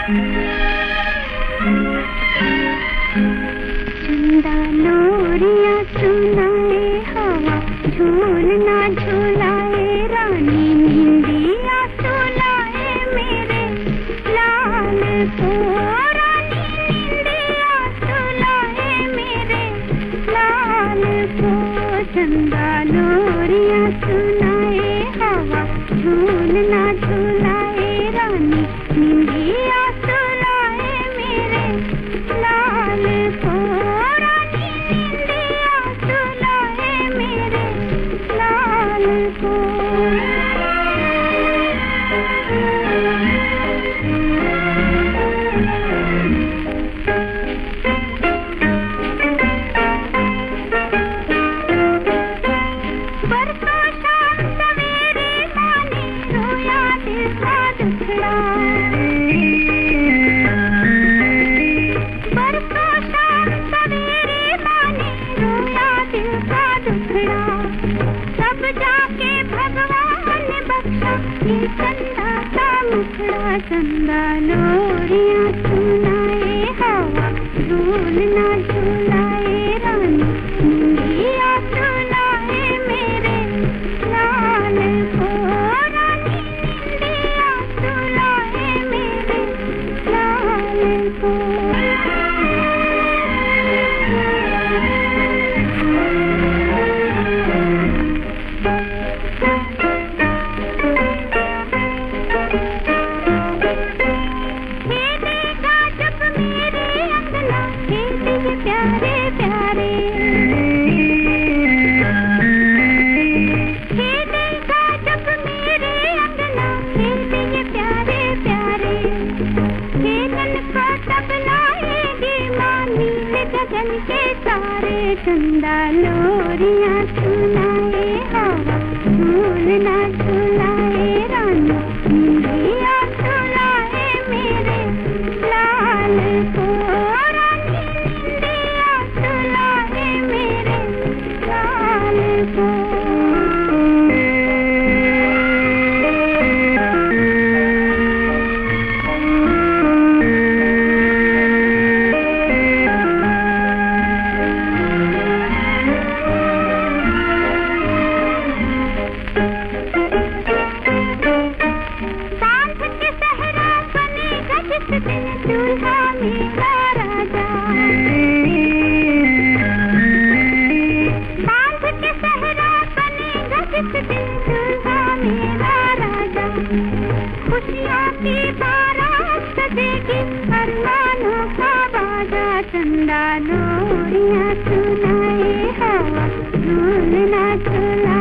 चंदा लोरिया सुनाए हवा झूलना झूलाए, रानी मिंदिया सुनाए मेरे। लाल को रानी सुनाए मेरे। लाल को चंदा लोरिया सुनाए हवा झूलना झूलाए, रानी लाल को तब जाके भगवान बख्शा ये चंदा सा मुखड़ा चंदा लोरिया सुनाए हवा झूलना झूलाए सारे चंदा लोरिया सुनाए हवा झूलना झूलाए चंदा लोरिया सुनाए हवा झूलना झूलाए